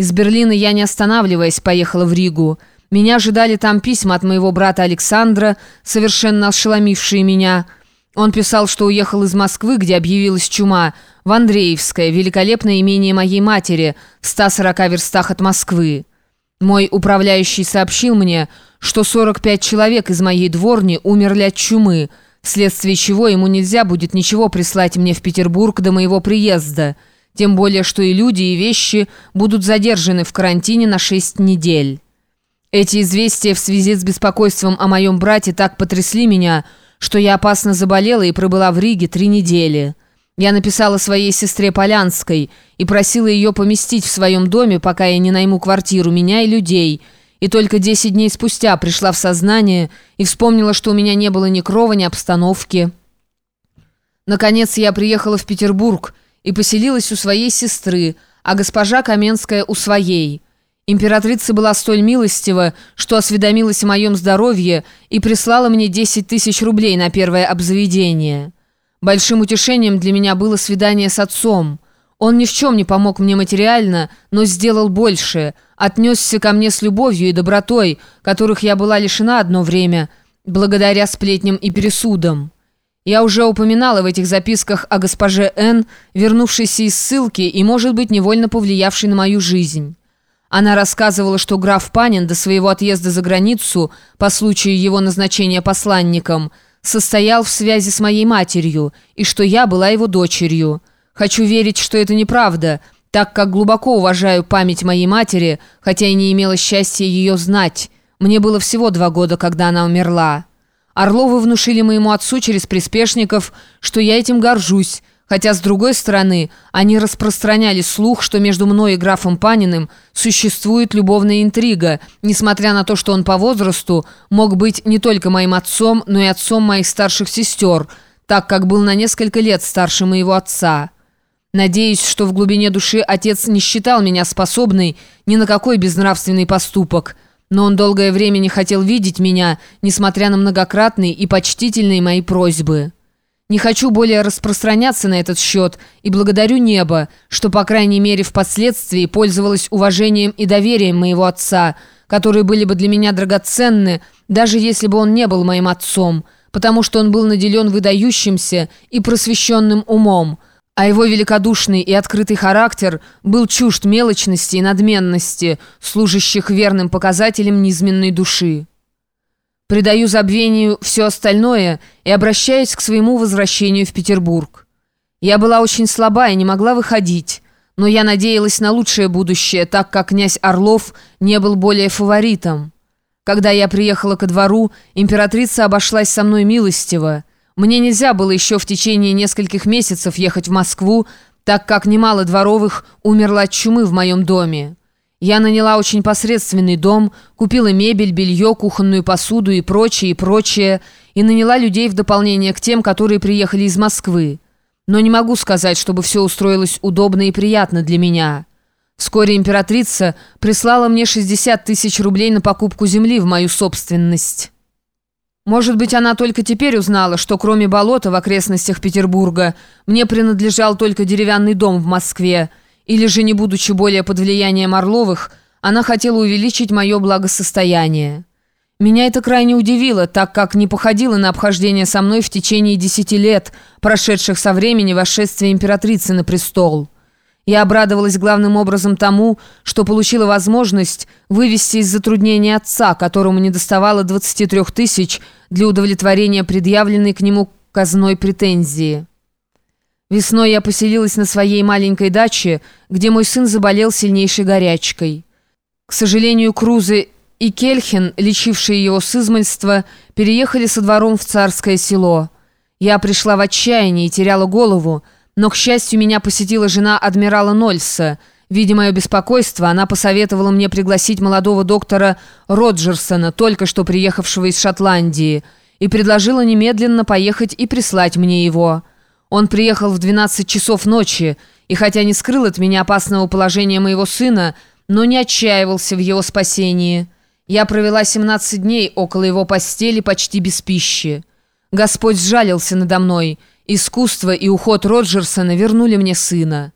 Из Берлина я, не останавливаясь, поехала в Ригу. Меня ожидали там письма от моего брата Александра, совершенно ошеломившие меня. Он писал, что уехал из Москвы, где объявилась чума, в Андреевское, великолепное имение моей матери, в 140 верстах от Москвы. Мой управляющий сообщил мне, что 45 человек из моей дворни умерли от чумы, вследствие чего ему нельзя будет ничего прислать мне в Петербург до моего приезда, тем более что и люди, и вещи будут задержаны в карантине на 6 недель. Эти известия в связи с беспокойством о моем брате так потрясли меня, что я опасно заболела и пробыла в Риге три недели. Я написала своей сестре Полянской и просила ее поместить в своем доме, пока я не найму квартиру, меня и людей, и только 10 дней спустя пришла в сознание и вспомнила, что у меня не было ни крова, ни обстановки. Наконец я приехала в Петербург и поселилась у своей сестры, а госпожа Каменская у своей – Императрица была столь милостива, что осведомилась о моем здоровье и прислала мне 10 тысяч рублей на первое обзаведение. Большим утешением для меня было свидание с отцом. Он ни в чем не помог мне материально, но сделал больше, отнесся ко мне с любовью и добротой, которых я была лишена одно время, благодаря сплетням и пересудам. Я уже упоминала в этих записках о госпоже Н, вернувшейся из ссылки и, может быть, невольно повлиявшей на мою жизнь. Она рассказывала, что граф Панин до своего отъезда за границу, по случаю его назначения посланником, состоял в связи с моей матерью, и что я была его дочерью. Хочу верить, что это неправда, так как глубоко уважаю память моей матери, хотя и не имела счастья ее знать. Мне было всего два года, когда она умерла. Орловы внушили моему отцу через приспешников, что я этим горжусь, Хотя, с другой стороны, они распространяли слух, что между мной и графом Паниным существует любовная интрига, несмотря на то, что он по возрасту мог быть не только моим отцом, но и отцом моих старших сестер, так как был на несколько лет старше моего отца. Надеюсь, что в глубине души отец не считал меня способной ни на какой безнравственный поступок, но он долгое время не хотел видеть меня, несмотря на многократные и почтительные мои просьбы». Не хочу более распространяться на этот счет и благодарю небо, что, по крайней мере, впоследствии пользовалось уважением и доверием моего отца, которые были бы для меня драгоценны, даже если бы он не был моим отцом, потому что он был наделен выдающимся и просвещенным умом, а его великодушный и открытый характер был чужд мелочности и надменности, служащих верным показателем низменной души. Предаю забвению все остальное и обращаюсь к своему возвращению в Петербург. Я была очень слаба и не могла выходить, но я надеялась на лучшее будущее, так как князь Орлов не был более фаворитом. Когда я приехала ко двору, императрица обошлась со мной милостиво. Мне нельзя было еще в течение нескольких месяцев ехать в Москву, так как немало дворовых умерло от чумы в моем доме. Я наняла очень посредственный дом, купила мебель, белье, кухонную посуду и прочее, и прочее, и наняла людей в дополнение к тем, которые приехали из Москвы. Но не могу сказать, чтобы все устроилось удобно и приятно для меня. Вскоре императрица прислала мне 60 тысяч рублей на покупку земли в мою собственность. Может быть, она только теперь узнала, что кроме болота в окрестностях Петербурга мне принадлежал только деревянный дом в Москве, или же, не будучи более под влиянием Орловых, она хотела увеличить мое благосостояние. Меня это крайне удивило, так как не походило на обхождение со мной в течение десяти лет, прошедших со времени восшествия императрицы на престол. Я обрадовалась главным образом тому, что получила возможность вывести из затруднения отца, которому не доставало 23 тысяч для удовлетворения предъявленной к нему казной претензии. Весной я поселилась на своей маленькой даче, где мой сын заболел сильнейшей горячкой. К сожалению, Крузы и Кельхен, лечившие его с измальства, переехали со двором в царское село. Я пришла в отчаяние и теряла голову, но, к счастью, меня посетила жена адмирала Нольса. Видя мое беспокойство, она посоветовала мне пригласить молодого доктора Роджерсона, только что приехавшего из Шотландии, и предложила немедленно поехать и прислать мне его. Он приехал в 12 часов ночи, и хотя не скрыл от меня опасного положения моего сына, но не отчаивался в его спасении. Я провела 17 дней около его постели почти без пищи. Господь сжалился надо мной. Искусство и уход Роджерсона вернули мне сына.